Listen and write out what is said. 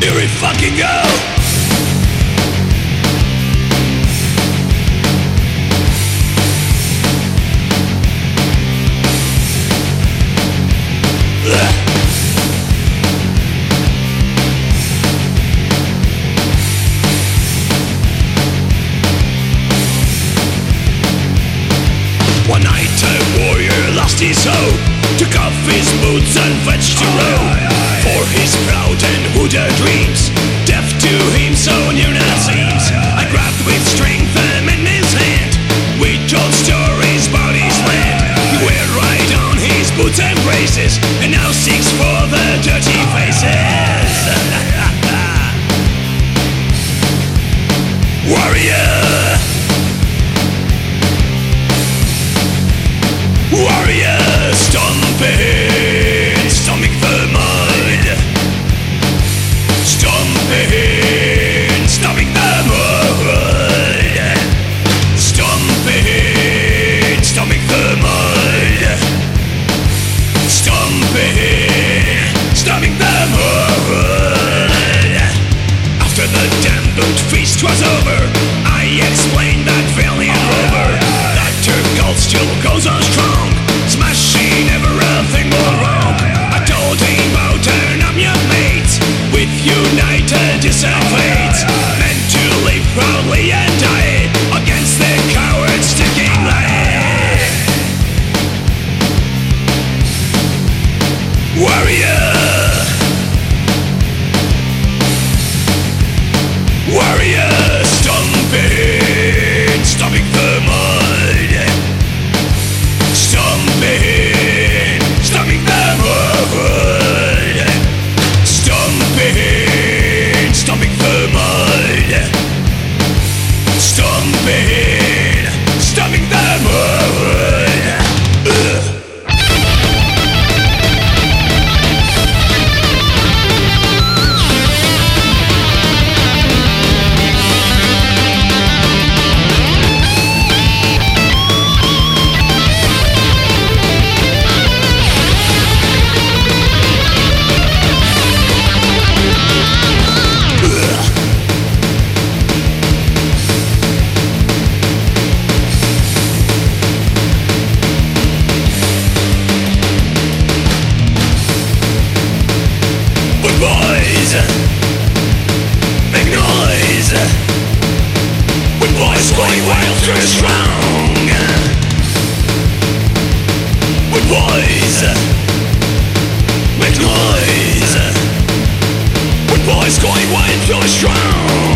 Here we fucking go. One night a warrior lost his hope Took off his boots and fetched a proud and dreams. Deaf to him so now seems. I grabbed with strength and in his hand. We told stories about his land We were right on his boots and braces. And now seeks for the dirty faces. Warrior crossover I explained that failure over. That Turk still goes on strong. Smashing everything all wrong. I told him about and I'm your mate With united is our fate Meant to live proudly noise. Make noise. With voice going wild, too strong. With voice. Make noise. With voice going wild, too strong.